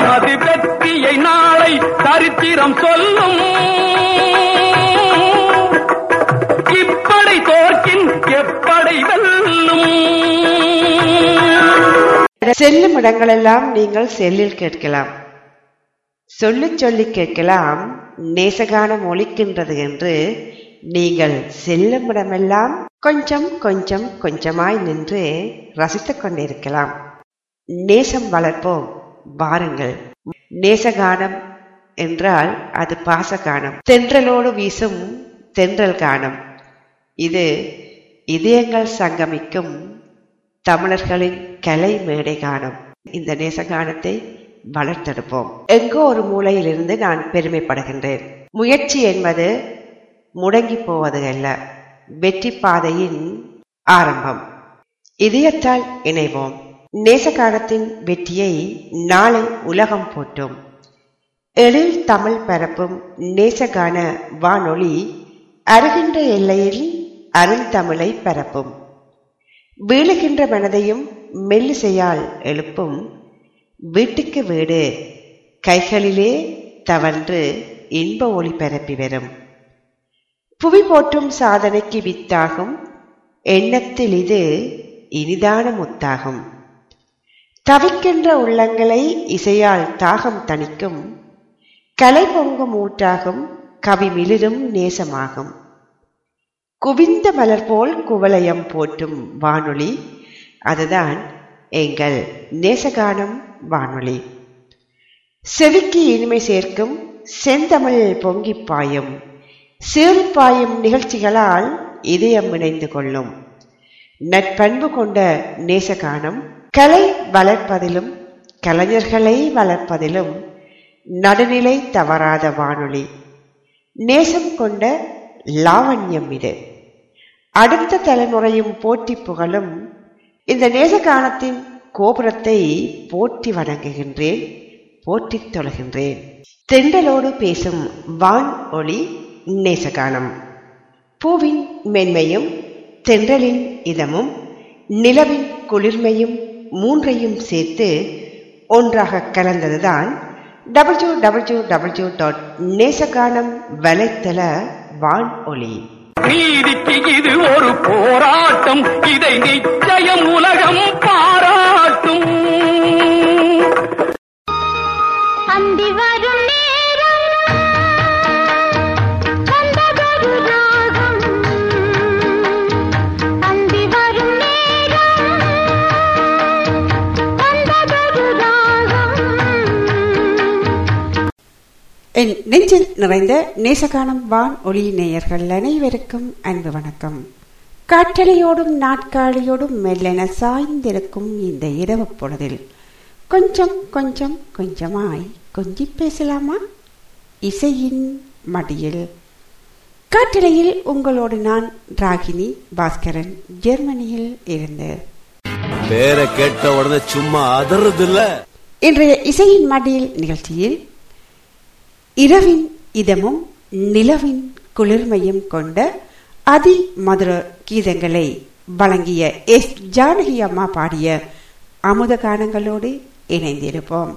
நமது வெற்றியை நாளை சரித்திரம் சொல்லும். இப்படை தோற்கின் எப்படை வெல்லும். செல்லும் இடங்களெல்லாம் நீங்கள் செல்லில் கேட்கலாம். சொல்லி சொல்லி கேட்கலாம். நேசகானம் ஒழிக்கின்றது என்று நீங்கள் செல்லும் இடமெல்லாம் கொஞ்சம் கொஞ்சம் கொஞ்சமாய் நின்று ரசித்துக் கொண்டிருக்கலாம். நேசம் வளர்ப்போம். வாருங்கள். நேசகானம் என்றால் அது பாசகானம். தென்றலோடு வீசும் தென்றல் கானம். இது இதயங்கள் சங்கமிக்கும் தமிழர்களின் கலை மேடை கானம். இந்த நேசகானத்தை வளர்த்தெடுப்போம். எங்கோ ஒரு மூலையிலிருந்து நான் பெருமைப்படுகின்றேன். முயற்சி என்பது முடங்கி போவது அல்ல வெற்றி பாதையின் ஆரம்பம். இதயத்தால் இணைவோம். நேசகாலத்தின் வெற்றியை நாளை உலகம் போட்டோம் எழில் தமிழ் பரப்பும் நேசகான வானொலி அருகின்ற எல்லையில் அருந்தமிழை பரப்பும். வீழுகின்ற மனதையும் மெல்லிசையால் எழுப்பும். வீட்டுக்கு வீடு கைகளிலே தவன்று இன்ப ஒளி பரப்பி வரும். புவி போற்றும் சாதனைக்கு வித்தாகும். எண்ணத்தில் இது இனிதான முத்தாகும். தவிக்கின்ற உள்ளங்களை இசையால் தாகம் தணிக்கும் கலை பொங்கும் ஊற்றாகும் கவி மிளிரும் நேசமாகும். குவிந்த மலர் போல் குவலயம் போற்றும் வானொலி அதுதான் எங்கள் நேசகானம் வானொலி. செவிக்கு இனிமை சேர்க்கும் செந்தமிழ் பொங்கி பாயும் சீறிப்பாயும் நிகழ்ச்சிகளால் இதயம் இணைந்து கொள்ளும். நட்பண்பு கொண்ட நேசகானம் கலை வளர்ப்பதிலும் கலைஞர்களை வளர்ப்பதிலும் நடுநிலை தவறாத வானொலி. நேசம் கொண்ட லாவண்யம் இது. அடுத்த தலைமுறையும் போட்டி புகழும் இந்த நேசகானத்தின் கோபுரத்தை போட்டி வணங்குகின்றேன் போற்றி தொழுகின்றேன் தெண்டலோடு பேசும் வான் ஒளி நேசகானம் பூவின் மென்மையும் தென்றலின் இதமும் நிலவின் குளிர்மையும் மூன்றையும் சேர்த்து ஒன்றாக கலந்ததுதான் W W W dot Nesaganam வலைத்தள வான் ஒளி நீதிக்கு இது ஒரு போராட்டம். இதை நிச்சயம் உலகம் பாராட்டும். அந்தி வரும் என் நெஞ்சில் நிறைந்த நேசகானம் வான் ஒளி நேயர்கள் அனைவருக்கும் அன்பு வணக்கம். காற்றலையோடும் நாட்காலியோடும் மெல்லென சாய்ந்திருக்கும் இந்த இரவு பொழுதில் கொஞ்சம் கொஞ்சம் கொஞ்சமாய் கொஞ்சி பேசலாமா? இசையின் மடியில். காற்றலையில் உங்களோடு நான் ராகினி பாஸ்கரன் ஜெர்மனியில் இருந்து. பேரை கேட்ட உடனே சும்மா அதறது இன்றைய இசையின் மடியில் நிகழ்ச்சியில் இரவின் இதமும் நிலவின் குளிர்மையும் கொண்ட அதி மதுர கீதங்களை வழங்கிய எஸ். ஜானகி அம்மா பாடிய அமுத கானங்களோடு இணைந்திருப்போம்.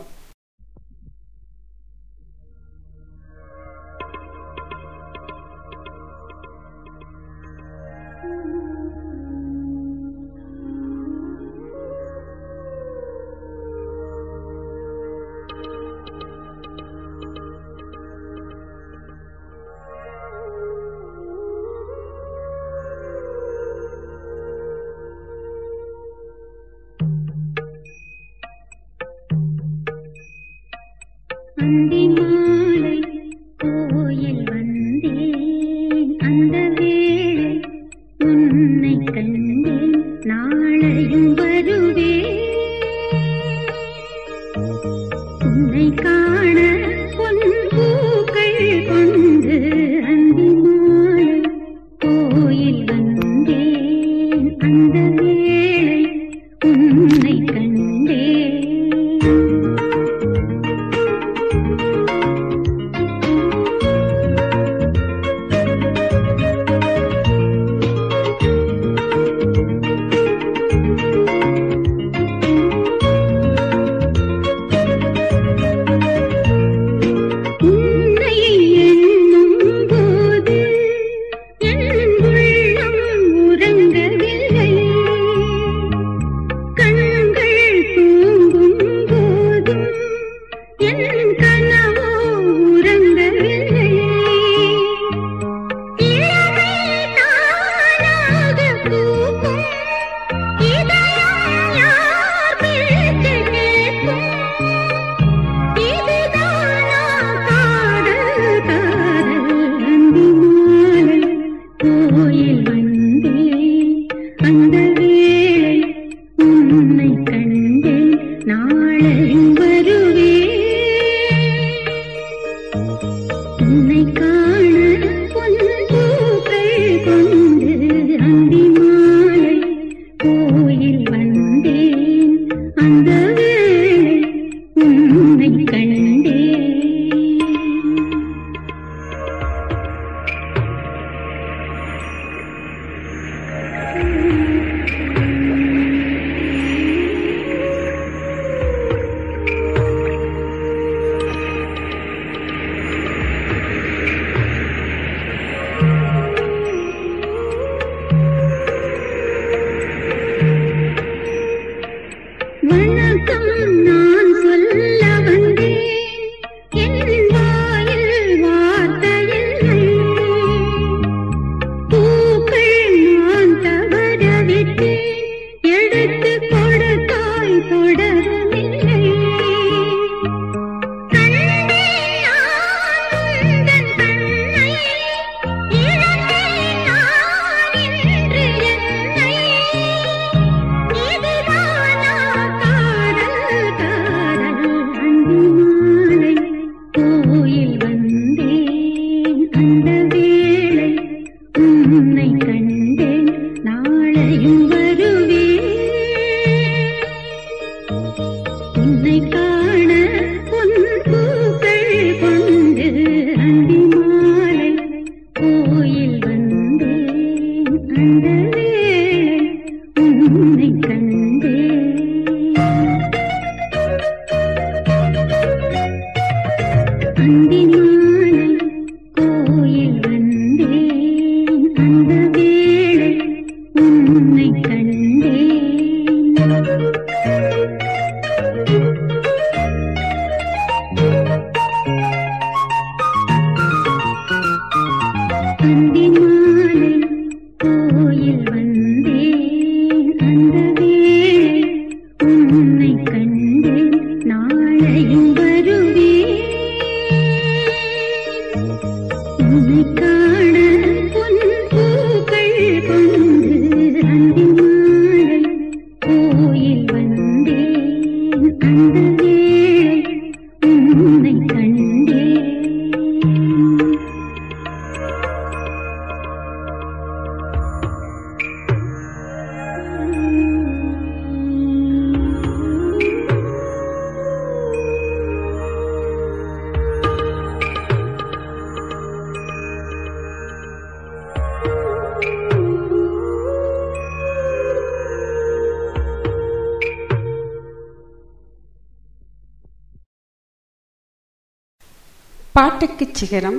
பாட்டுக்கு சிகரம்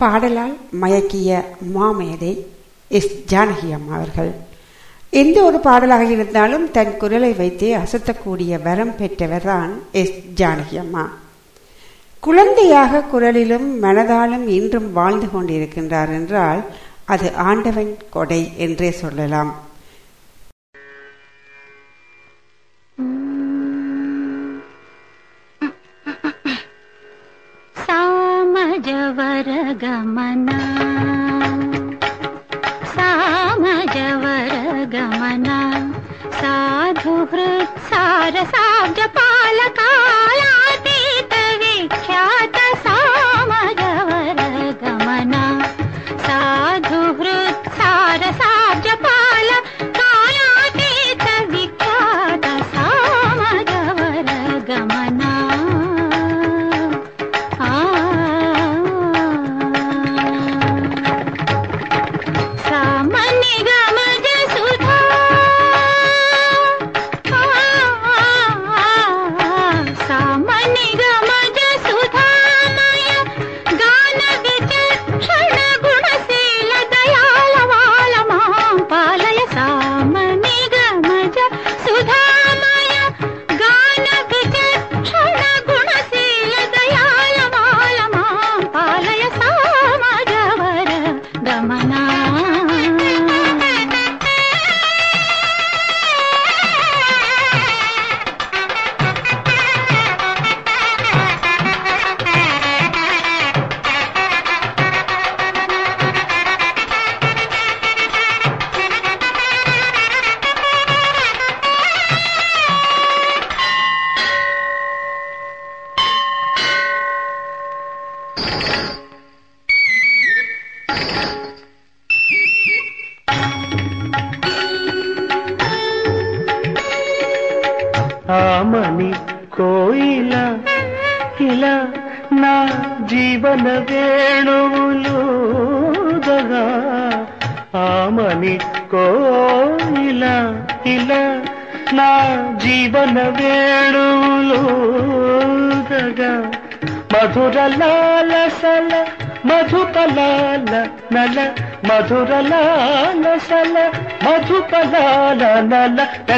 பாடலால் மயக்கிய மாமேதை எஸ் ஜானகி அம்மா அவர்கள். எந்த ஒரு பாடலாக இருந்தாலும் தன் குரலை வைத்தே அசத்தக்கூடிய வரம் பெற்றவர் தான் எஸ் ஜானகி அம்மா. குழந்தையாக குரலிலும் மனதாலும் இன்றும் வாழ்ந்து கொண்டிருக்கின்றார் என்றால் அது ஆண்டவன் கொடை என்றே சொல்லலாம். जवर गमना साधु हृत्सार साज पालकातीत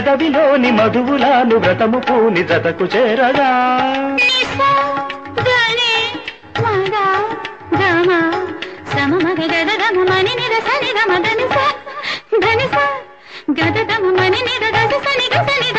పెదవిలోని మధువులాను వ్రతము పూని జతకు చేరగా. గదమ మని నిద గజ సని గసని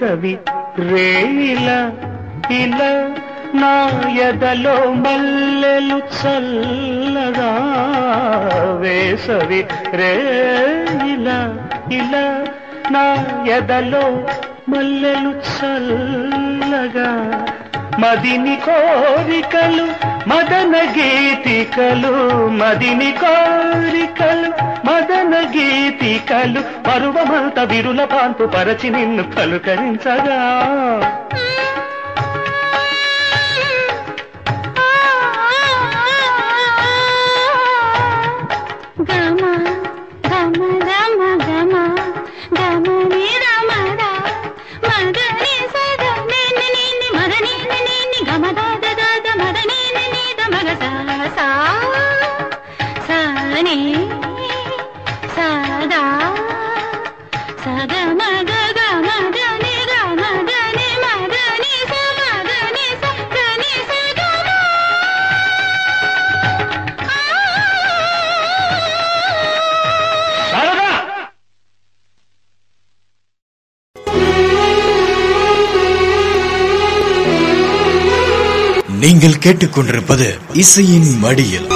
ಸವಿ ರೇಲ ಇಲ ನಾಯದಲೋ మల్లెలు చల్లగా. వేసవి రేల ఇల నా ఎదలో మల్లెలు చల్లగా. మదిని కోరికలు మదన గీతికలు మదిని కోరికలు మదన గీతికలు పరువమంత విరుల పాంపు పరచి నిన్ను పలుకరించగా. நீங்கள் கேட்டுக்கொண்டிருப்பது இசையின் மடியில்.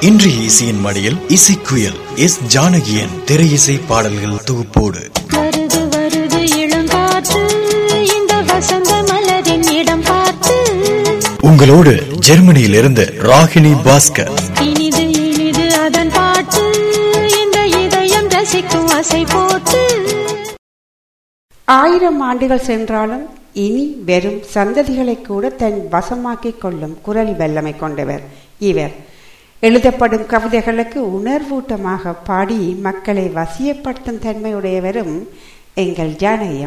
இன்றைய இசையின் மடியில் இசைக்குயில் எஸ் ஜானகியின் திரை இசை பாடல்கள் தொகுப்போடு. உங்களோடு ஜெர்மனியிலிருந்து ராகினி பாஸ்கர். இனிது இனிது அதன் பாட்டு. இந்த இதயம் ரசிக்கும் அசை போட்டு. ஆயிரம் ஆண்டுகள் சென்றாலும் இனி வெறும் சந்ததிகளை கூட தன் வசமாக்கிக் கொள்ளும் குரல் வல்லமை கொண்டவர் இவர். எழுதப்படும் கவிதைகளுக்கு உணர்வூட்டமாக பாடி மக்களை வசியப்படுத்தும் தன்மையுடையவரும் எங்கள் ஜானகி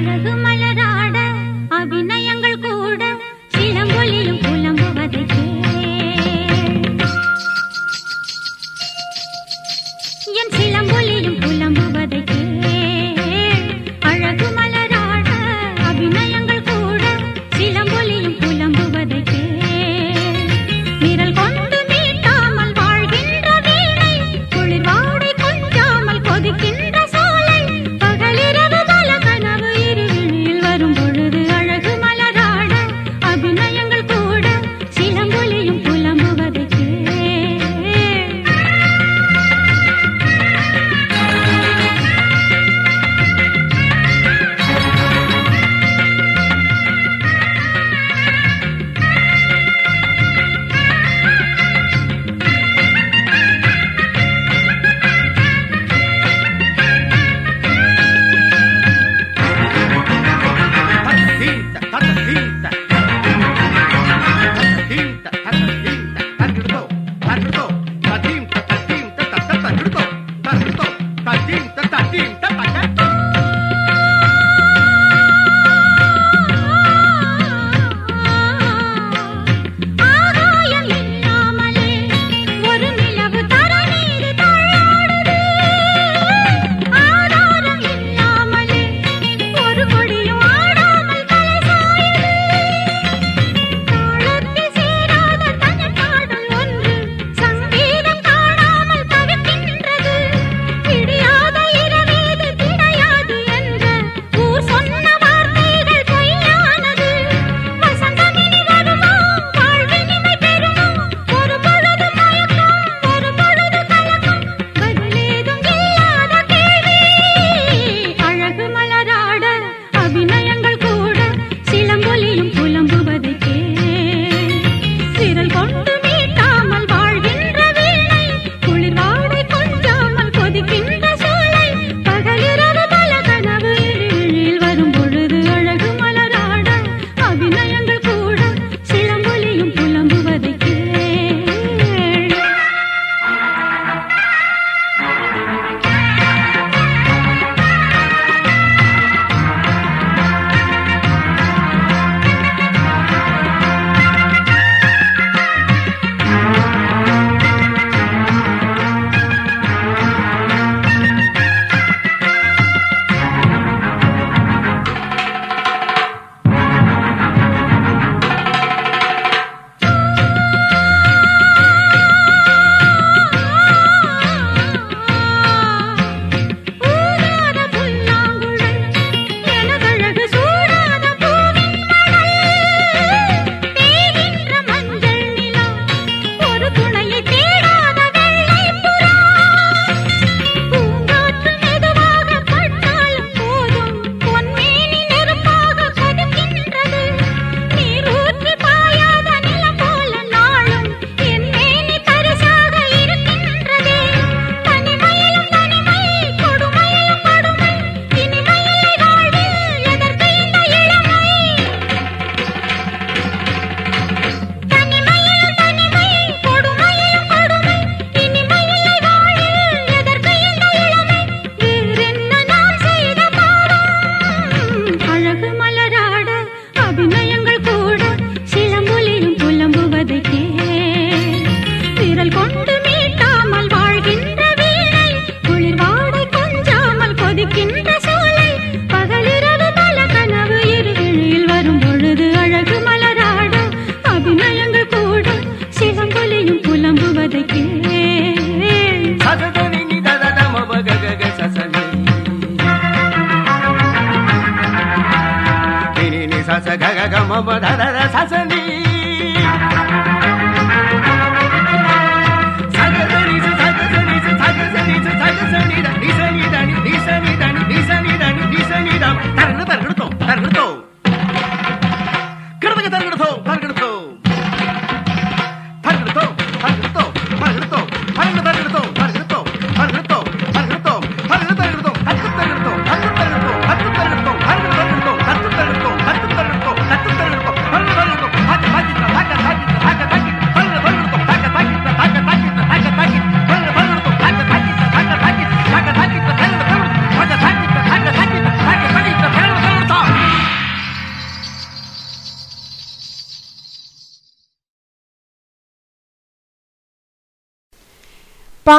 அழகு மலராட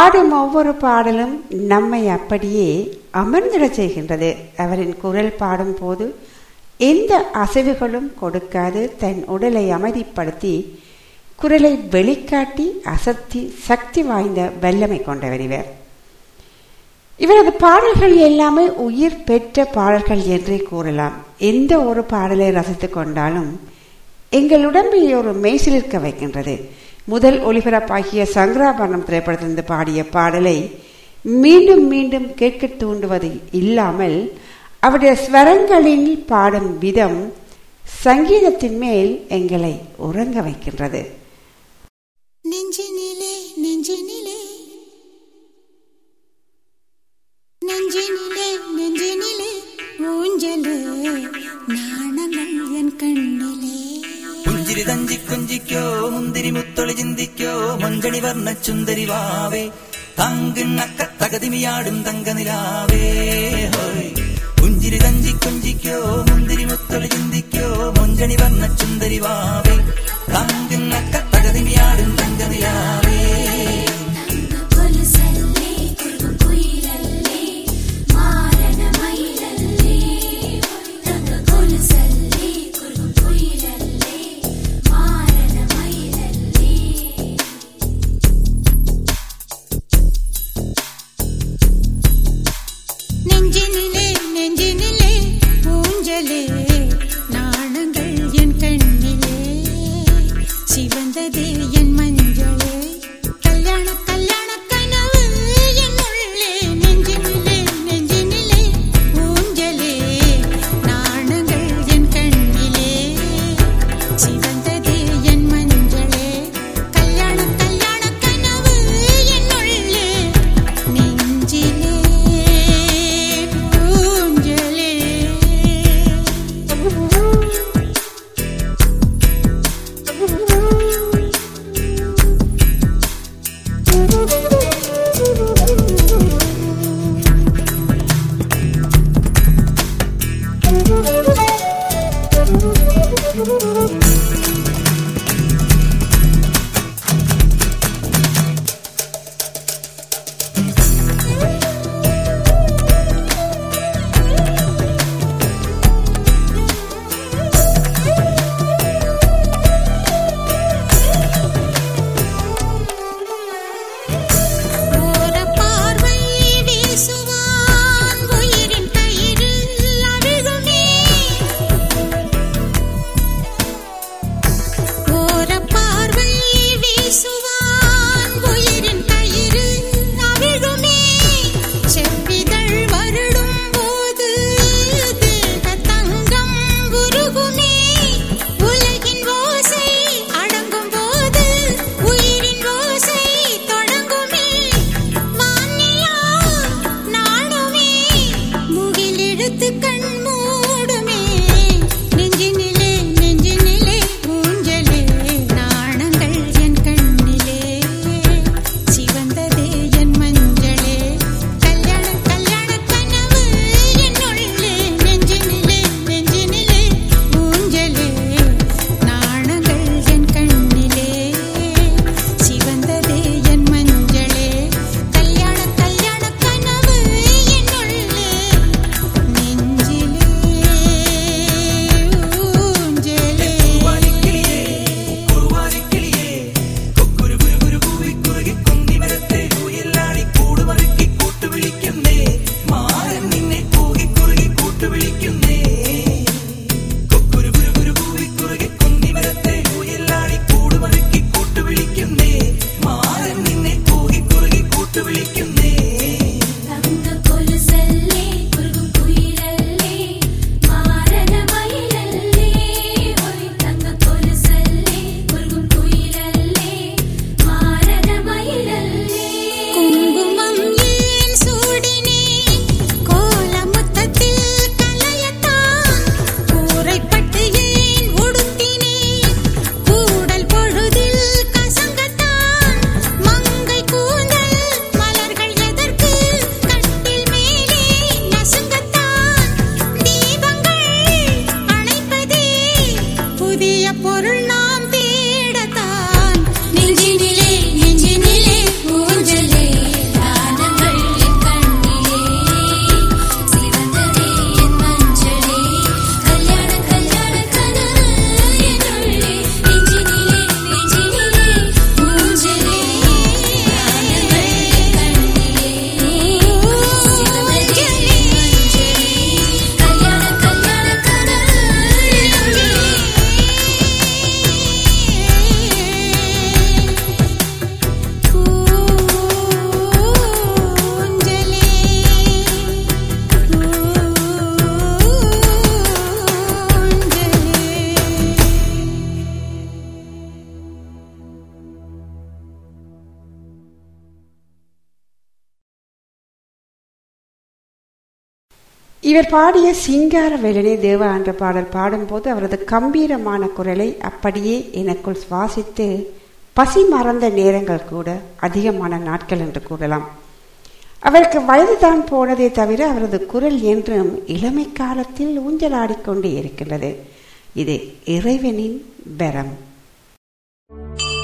பாடும் ஒவ்வொரு பாடலும் நம்மை அப்படியே அமர்ந்திட செய்கின்றது. அவரின் குரல் பாடும் போது எந்த அசைவுகளும் கொடுக்காது. தன் உடலை அமைதிப்படுத்தி குரலை வெளிக்காட்டி அசத்தி சக்தி வாய்ந்த வல்லமை கொண்டவர் இவர். இவரது பாடல்கள் எல்லாமே உயிர் பெற்ற பாடல்கள் என்றே கூறலாம். எந்த ஒரு பாடலை ரசித்து கொண்டாலும் எங்கள் உடம்பில் ஒரு மெய்சிலிருக்க வைக்கின்றது. முதல் ஒளிபரப்பாகிய சங்கராபரணம் திரைப்படத்திலிருந்து பாடிய பாடலை மீண்டும் மீண்டும் கேட்க தூண்டுவது இல்லாமல் அவருடைய ஸ்வரங்களில் பாடும் விதம் சங்கீதத்தின் மேல் எங்களை உறங்க வைக்கின்றது. മഞ്ചണി വർണ ചുന്ദരി വാവേ തങ്കിണ്ണക്ക തങ്കനിലാവേ. ഹോയ്. പുഞ്ചിരി തഞ്ചി കുഞ്ചിക്കോ മുന്തിരി മുത്തൊളി ചിന്തിക്കോ മുഞ്ചണി വർണ ചുന്ദരി വാവേ തങ്കിണ്ണക്ക തങ്കനിലാവേ. இவர் பாடிய சிங்கார வேலனை தேவா என்ற பாடல் பாடும்போது அவரது கம்பீரமான குரலை அப்படியே எனக்குள் சுவாசித்து பசி மறந்த நேரங்கள் கூட அதிகமான நாட்கள் என்று கூறலாம். அவருக்கு வயதுதான் போனதே தவிர அவரது குரல் என்றும் இளமை காலத்தில் ஊஞ்சலாடிக்கொண்டே இருக்கின்றது. இது இறைவனின் பெரம் போதுமினோ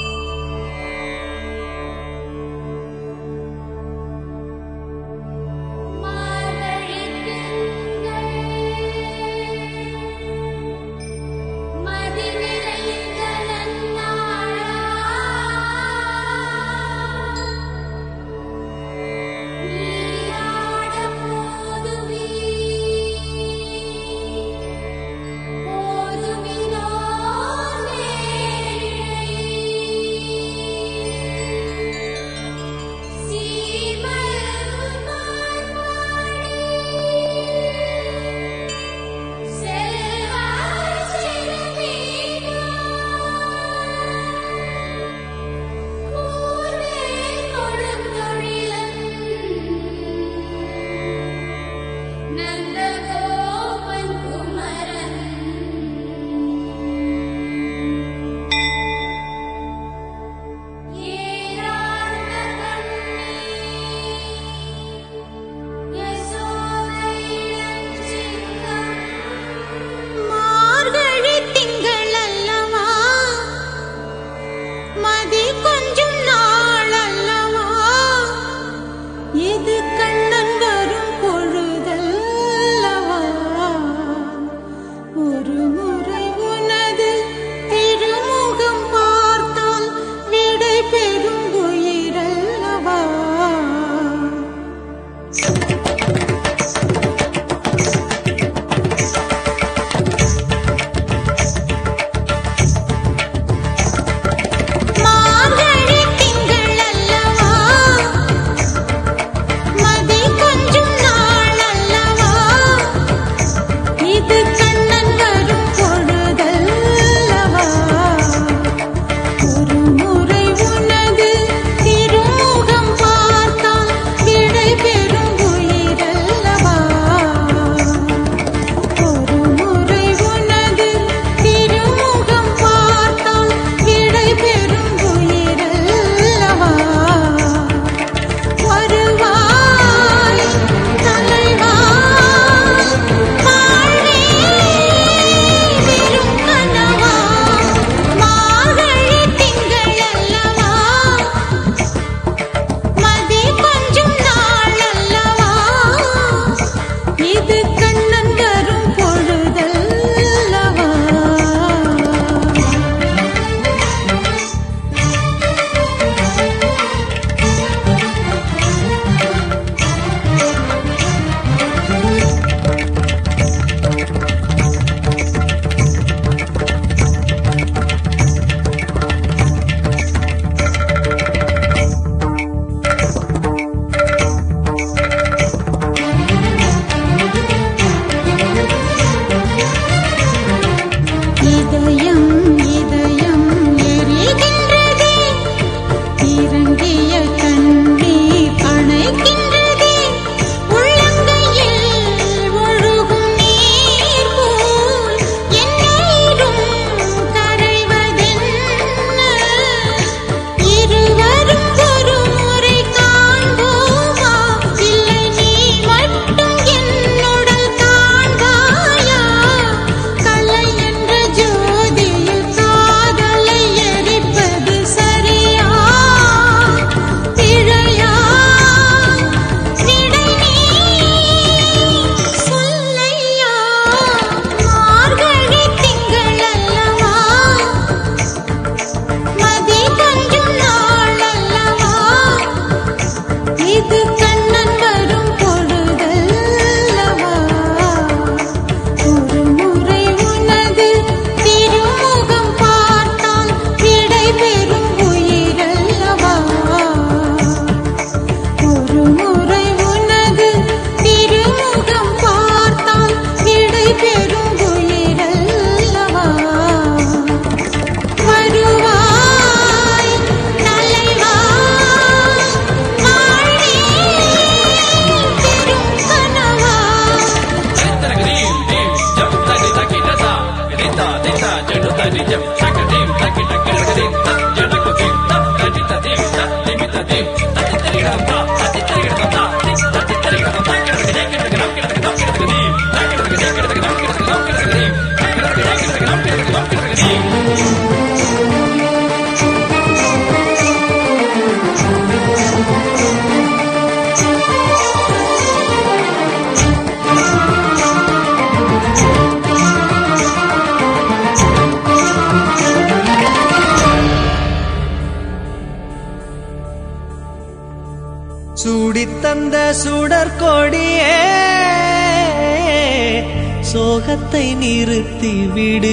சோகத்தை நிறுத்தி விடு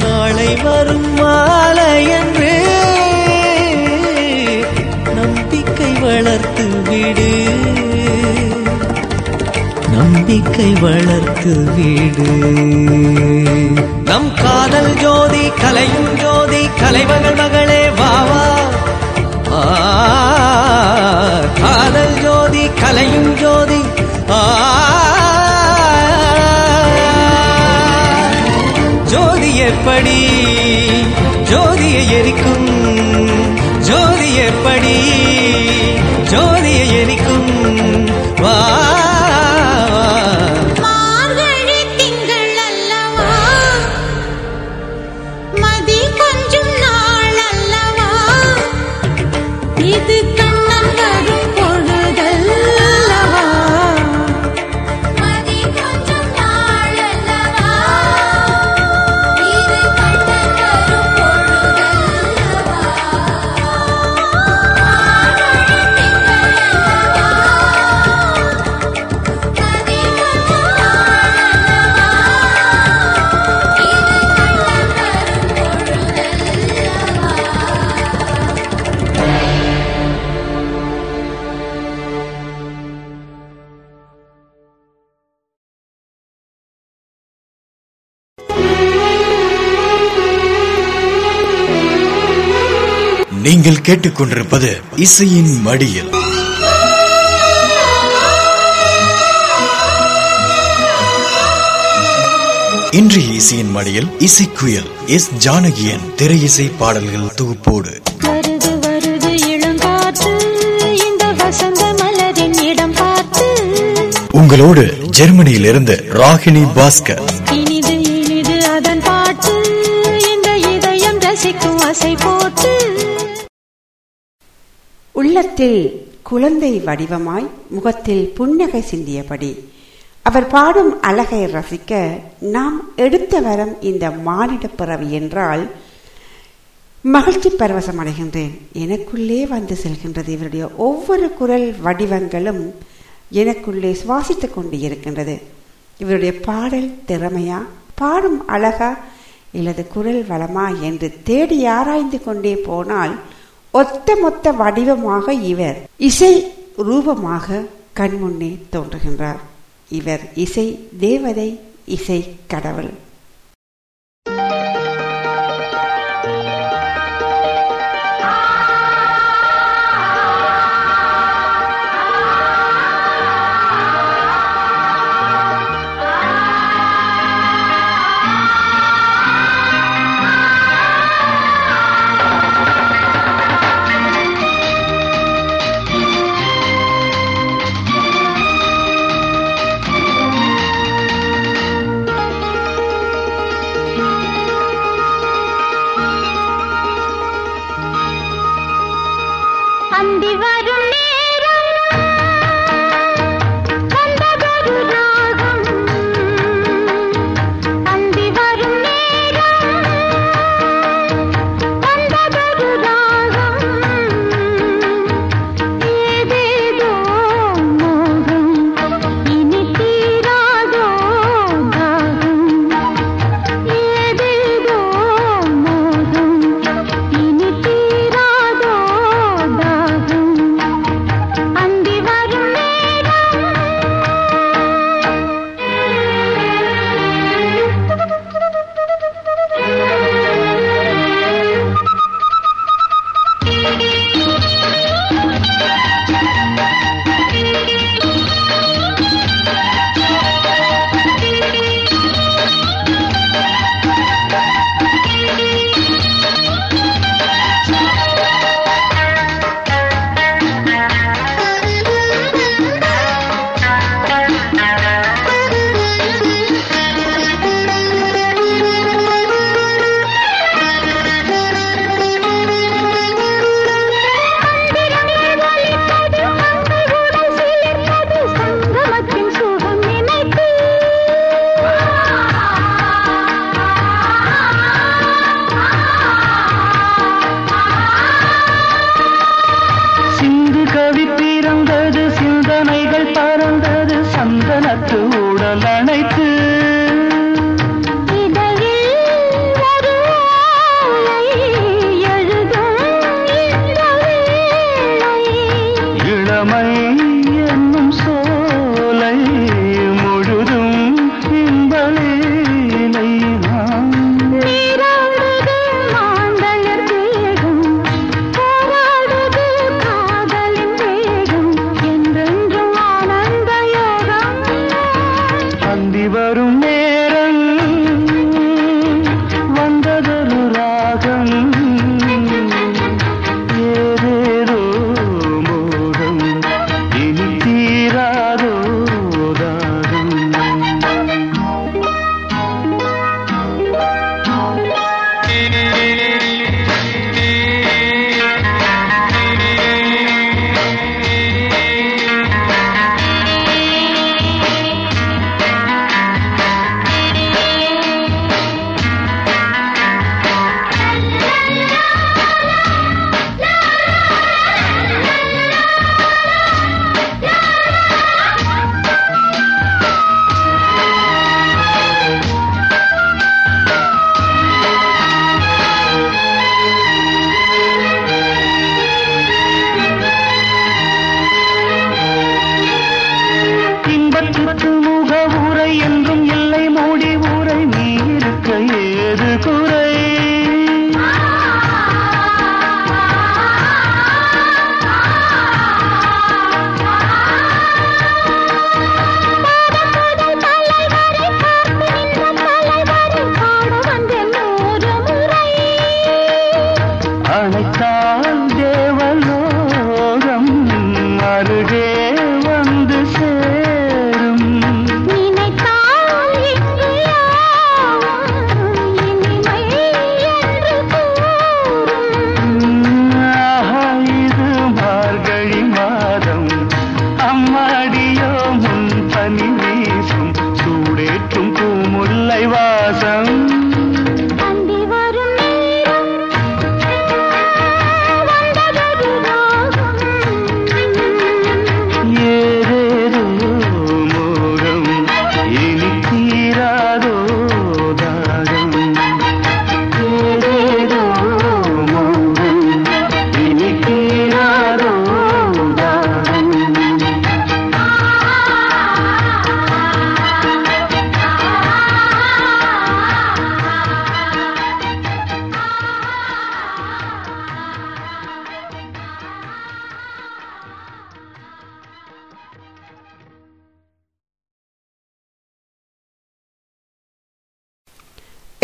நாளை வரும் மாலை என்று நம்பிக்கை வளர்த்து விடு நம்பிக்கை வளர்த்து விடு நம் காதல் ஜோதி கலையும் ஜோதி கலைமகள் மகளே வாவா காதல் ஜோதி கலையும் ஜோதி எப்படி ஜோதியை எரிக்கும்? ஜோதி எப்படி? ஜோதியை எரிக்கும்? வா நீங்கள் கேட்டுக்கொண்டிருப்பது இசையின் மடியில். இன்றைய இசையின் மடியில் இசைக்குயல் எஸ் ஜானகியன் திரை இசை பாடல்கள் தொகுப்போடு. உங்களோடு ஜெர்மனியிலிருந்து ராகினி பாஸ்கர். இனிது இனிது அதன் பாட்டு இந்த இதயம் ரசிக்கும் அசை போட்டு. உள்ளத்தில் குழந்தை வடிவமாய் முகத்தில் புன்னகை சிந்தியபடி அவர் பாடும் அழகை ரசிக்க நாம் எடுத்த வரம் இந்த மானிட பிறவி என்றால் மகிழ்ச்சி பரவசம் அடைகின்றேன். எனக்குள்ளே வந்து செல்கின்றது இவருடைய ஒவ்வொரு குரல் வடிவங்களும் எனக்குள்ளே சுவாசித்துக் கொண்டு இருக்கின்றது. இவருடைய பாடல் திறமையா? பாடும் அழகா? இல்லது குரல் வளமா? என்று தேடி ஆராய்ந்து கொண்டே போனால் ஒத்த மொத்த வடிவமாக இவர் இசை ரூபமாக கண்முன்னே தோன்றுகின்றார். இவர் இசை தேவதை இசை கடவுள்.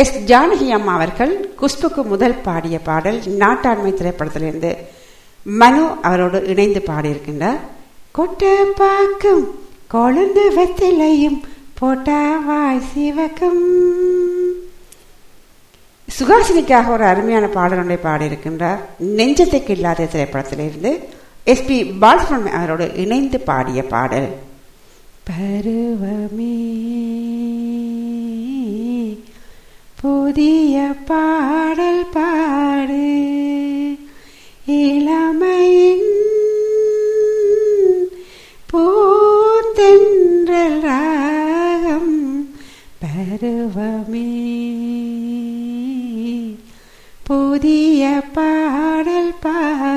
எஸ். ஜானகி அம்மா அவர்கள் குஷ்புக்கு முதல் பாடிய பாடல் நாட்டாண்மை திரைப்படத்திலிருந்து மனு அவரோடு இணைந்து பாடியிருக்கின்றார். கொட்ட பாக்கும் கொழுந்து வெத்திலையும் போட்டாவாய் சிவக்கும். சுகாசினிக்காக ஒரு அருமையான பாடல் ஒன்றை பாடியிருக்கின்றார். நெஞ்சத்துக்கு இல்லாத திரைப்படத்திலிருந்து எஸ்பி பாலசுப்ரமணியம் அவரோடு இணைந்து பாடிய பாடல். பருவமே புதிய பாடல் பாடு. இளமையின் பூந்தென்றல் ராகம் பருவமே. புதிய பாடல் பாடு.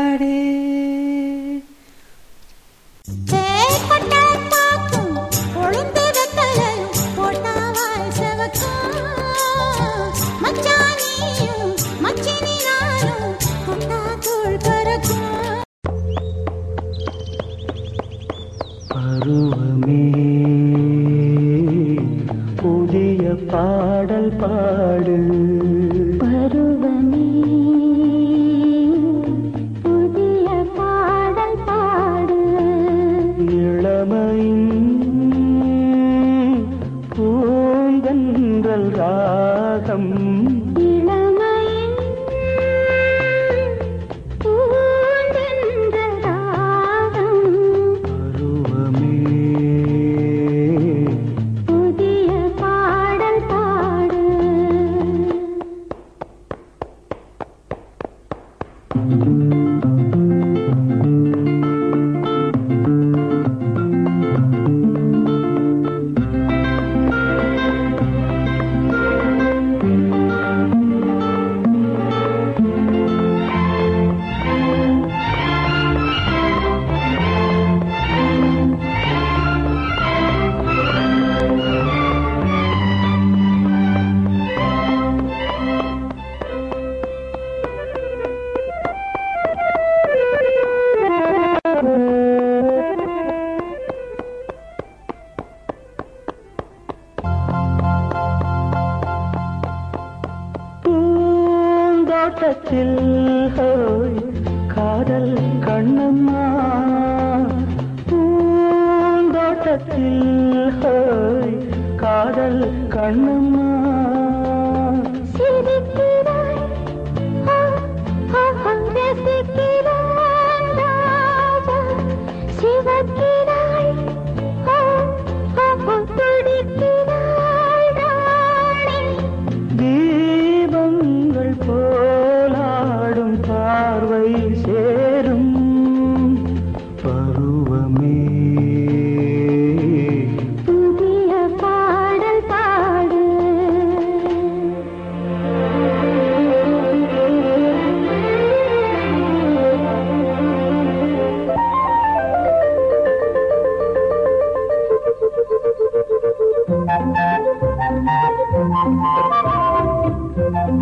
பருவமே புதிய பாடல் பாடு. பருவமே புதிய பாடல் பாடு. இளமையின் பூந்தன்றல் ராகம்.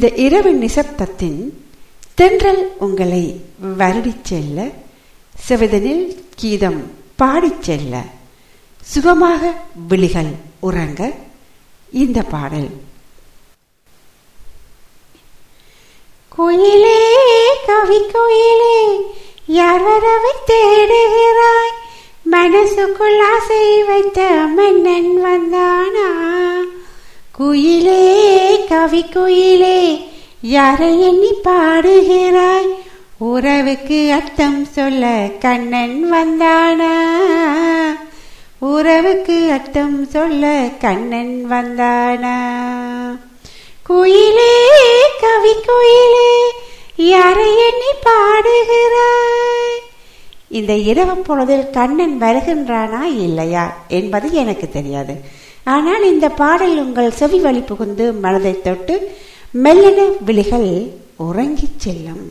இந்த இரவு நிசப்தத்தின் தென்றல் உங்களை வருடிச் செல்ல செவதனில் கீதம் பாடிச் செல்ல சுகமாக விழிகள் உறங்க இந்த பாடல். குயிலே கவி குயிலே யார் வரவை தேடுகிறாய்? மனசுக்குள் ஆசை வைத்த மன்னன் வந்தானா? குயிலே கவி குயிலே யாரை எண்ணி பாடுகிறாய்? உறவுக்கு அர்த்தம் சொல்ல கண்ணன் வந்தானா? உறவுக்கு அர்த்தம் சொல்ல கண்ணன் வந்தானா? குயிலே கவி குயிலே யாரை எண்ணி பாடுகிறாய்? இந்த இரவு பொழுதில் கண்ணன் வருகின்றானா இல்லையா என்பது எனக்கு தெரியாது. ஆனால் இந்த பாடல் உங்கள் செவி வழி புகுந்து மனதை தொட்டு மெல்லன விழிகள் உறங்கிச் செல்லும்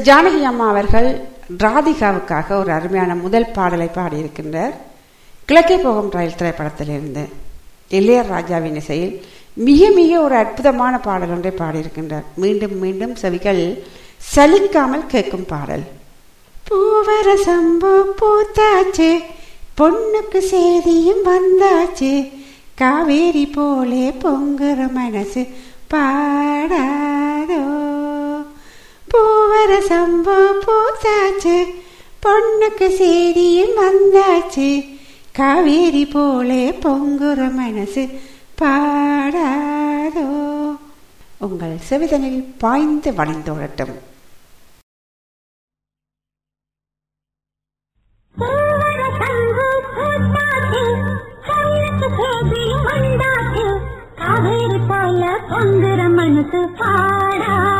எஸ். ஜானகி அம்மா அவர்கள் ராதிகாவுக்காக ஒரு அருமையான முதல் பாடலை பாடியிருக்கின்றார். கிழக்கே போகும் ரயில் திரைப்படத்திலிருந்து இளையர் ராஜாவின் இசையில் மிக மிக ஒரு அற்புதமான பாடல் ஒன்றை பாடியிருக்கின்றார். மீண்டும் மீண்டும் செவிகள் சலிக்காமல் கேட்கும் பாடல். பூவர சம்பு பூத்தாச்சு பொண்ணுக்கு சேதியும் வந்தாச்சு காவேரி போலே பொங்குற மனசு பாடாதோ. பூவரசம் பூசாச்சு பொண்ணுக்கு சேரியும் வந்தாச்சு. காவேரி போலே பொங்குற மனசு பாடாதோ. உங்கள் செவிதனில் பாய்ந்து வளைந்தோடட்டும். பொங்குற மனசு பாடா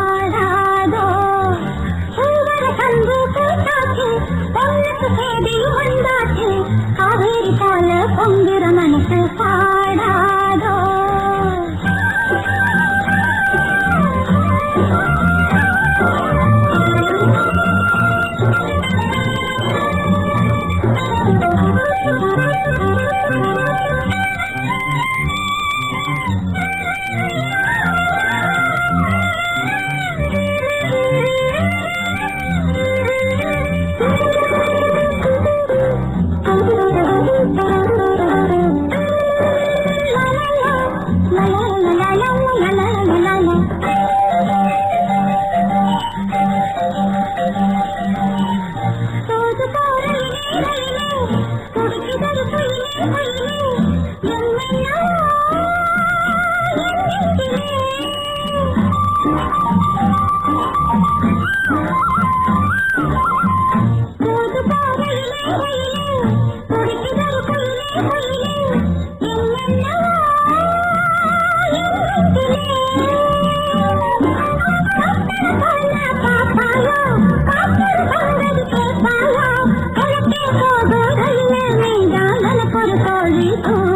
பொங்குற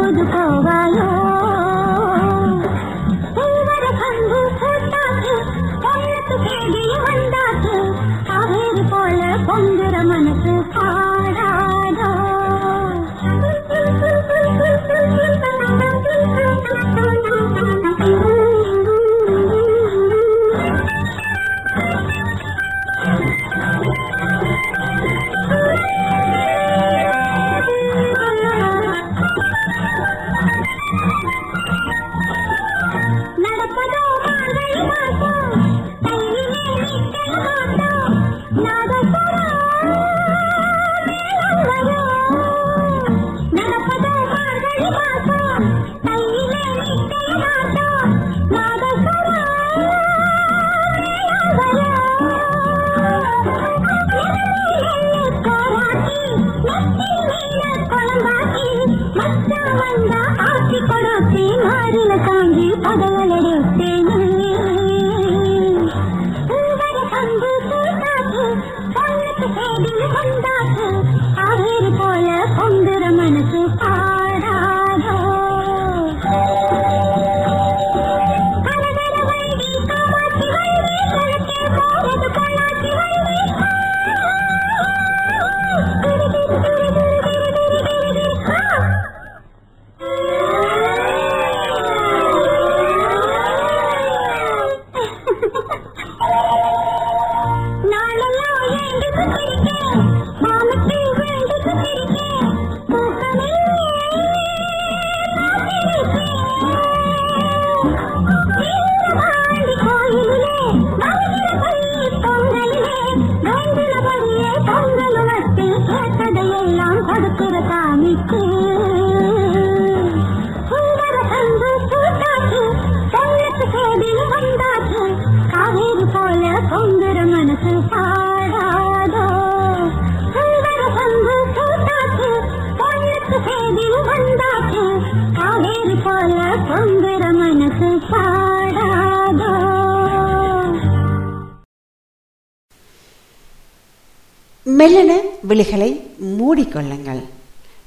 விழிகளை மூடிக்கொள்ளுங்கள்.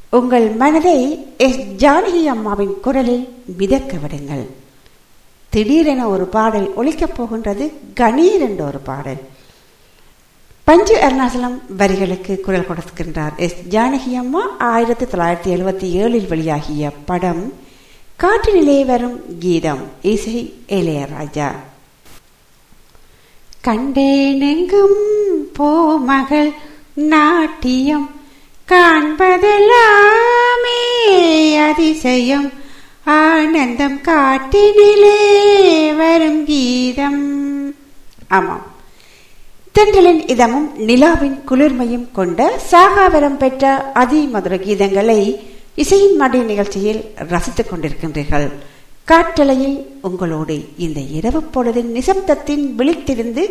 உங்கள் மனதை எஸ் ஜானகி அம்மாவின் குரலில் மிதக்க விடுங்கள். திடீரென ஒரு பாடல் ஒழிக்கப் போகின்றது கணீர் என்ற ஒரு பாடல். பஞ்சு அருணாசலம் வரிகளுக்கு குரல் கொடுக்கின்றார் எஸ் ஜானகி அம்மா. ஆயிரத்தி தொள்ளாயிரத்தி எழுபத்தி ஏழில் வெளியாகிய படம் காற்றினிலே வரும் கீதம் இசை இளையராஜா. கண்டேனெங்கும் போமகள் நாட்டியம் காண்பதெல்லாமே அதிசயம். ஆனந்தம் காட்டினிலே வரும் கீதம். ஆமாம். தென்றலின் இதமும் நிலாவின் குளிர்மையும் கொண்ட சாகாவரம் பெற்ற அதிமதுர கீதங்களை இசையின் மடி நிகழ்ச்சியில் ரசித்துக் கொண்டிருக்கின்றீர்கள். காற்றலையில் உங்களோடு இந்த இரவு பொழுதின் நிசப்தத்தின் விழித்திருந்து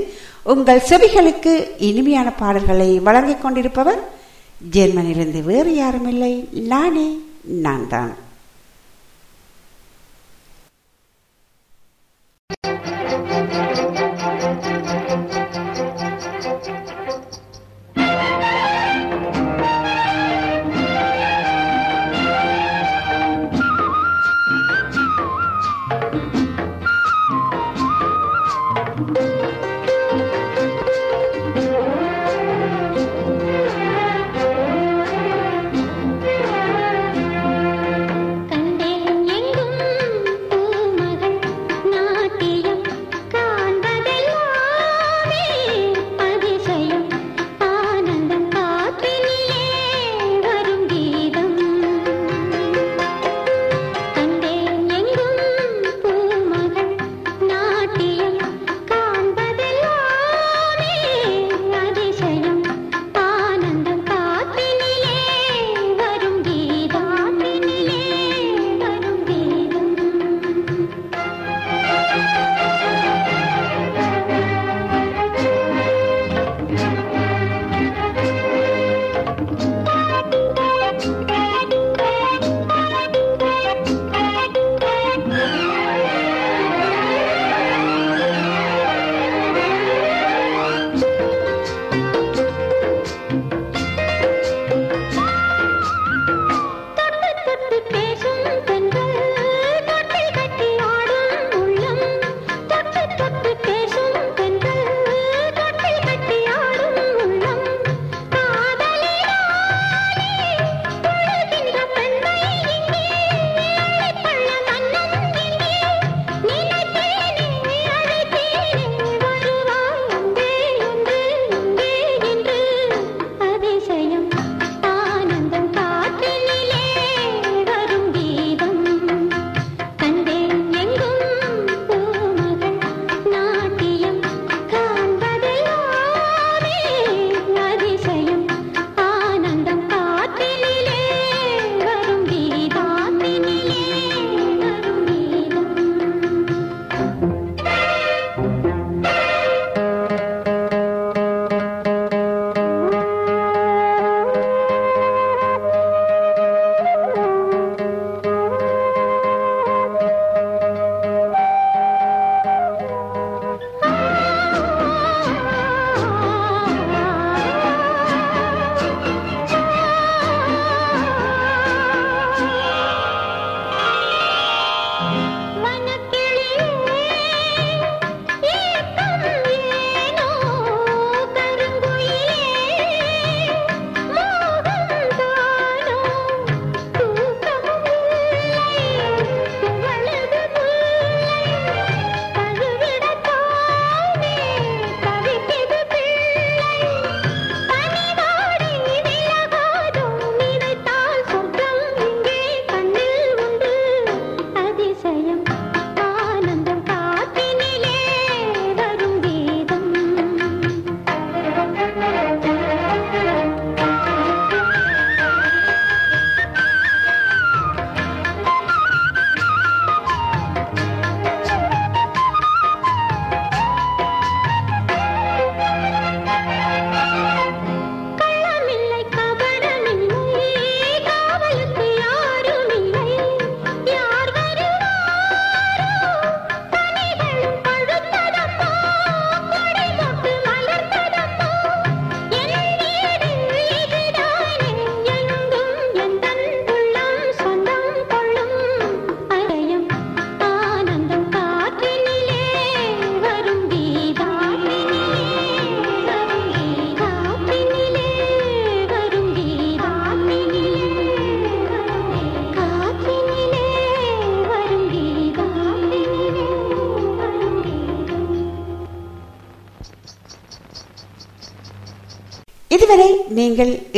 உங்கள் செவிகளுக்கு இனிமையான பாடல்களை வழங்கிக் கொண்டிருப்பவர் ஜெர்மனிலிருந்து வேறு யாரும் இல்லை நானே நான் தான்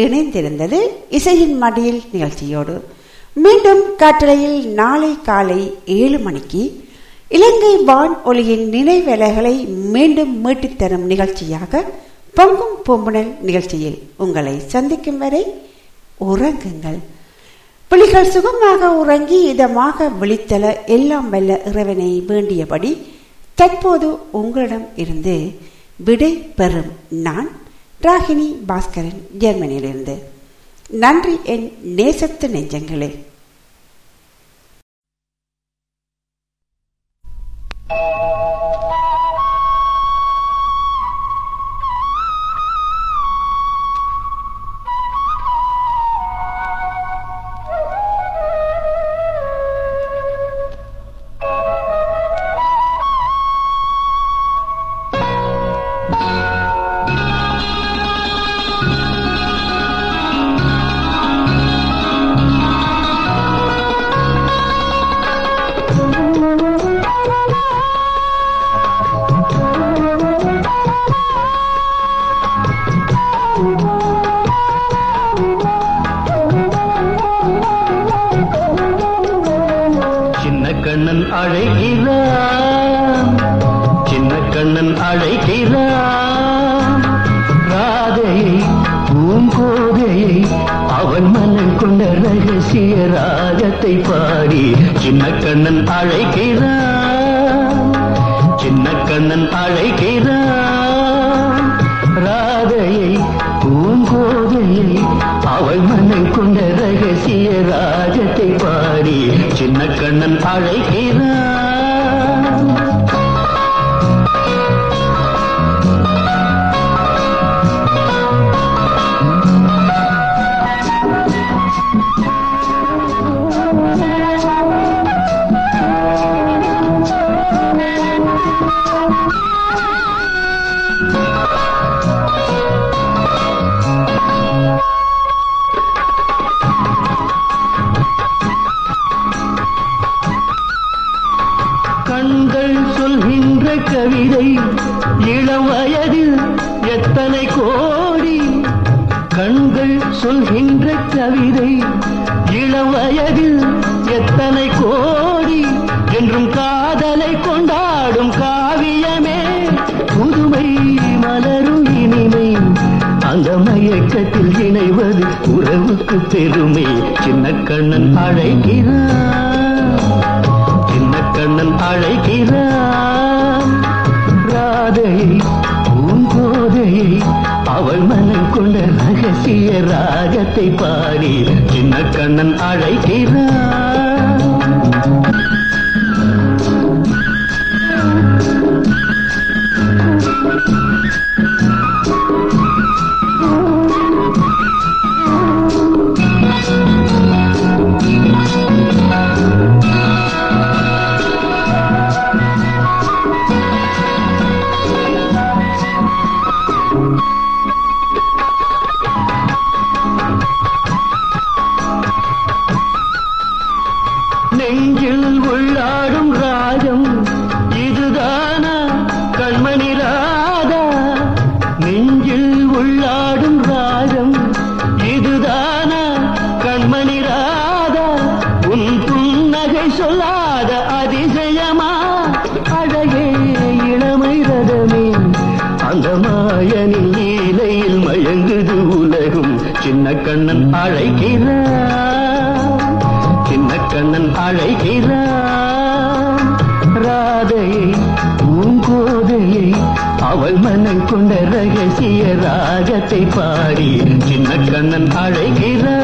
இணைந்திருந்தது. இசையின் மடியில் நிகழ்ச்சியோடு. மீண்டும் காற்றலையில் நாளை காலை ஏழு மணிக்கு இலங்கை வான் ஒலியின் நினைவேலைகளை மீண்டும் மீட்டித் தரும் நிகழ்ச்சியாக பொங்கும் பொம்புணல் நிகழ்ச்சியில் உங்களை சந்திக்கும் வரை உறங்குங்கள். புலிகள் சுகமாக உறங்கி இதமாக விழித்தல எல்லாம் வல்ல இறைவனை வேண்டியபடி தற்போது உங்களிடம் இருந்து விடை பெறும் நான் ராகினி பாஸ்கரன் ஜெர்மனியிலிருந்து. நன்றி என் நேசத்து நெஞ்சங்களே. சின்ன கண்கள் சொல்கின்ற கவிதை இளம் வயதில் எத்தனை கோடி? கண்கள் சொல்கின்ற கவிதை இளம் வயதில் எத்தனை கோடி? என்றும் காதலை கொண்டாடும் காவியமே புதுமை மலரும் இனிமை. அந்த மயக்கத்தில் இணைவது உறவுக்கு பெருமை. சின்ன கண்ணன் அழைக்கிறான் அவள் மனம் கொண்ட ரகசிய ராகத்தை பாடி சின்ன கண்ணன் அழைக்கிறான். கண்ணன் அழைக்கிறான். சின்ன கண்ணன் அழைக்கிறான். ராதையை பூங்கோதையை அவள் மனம் கொண்ட ரகசிய ராகத்தை பாடி. சின்ன கண்ணன் அழைகிறான்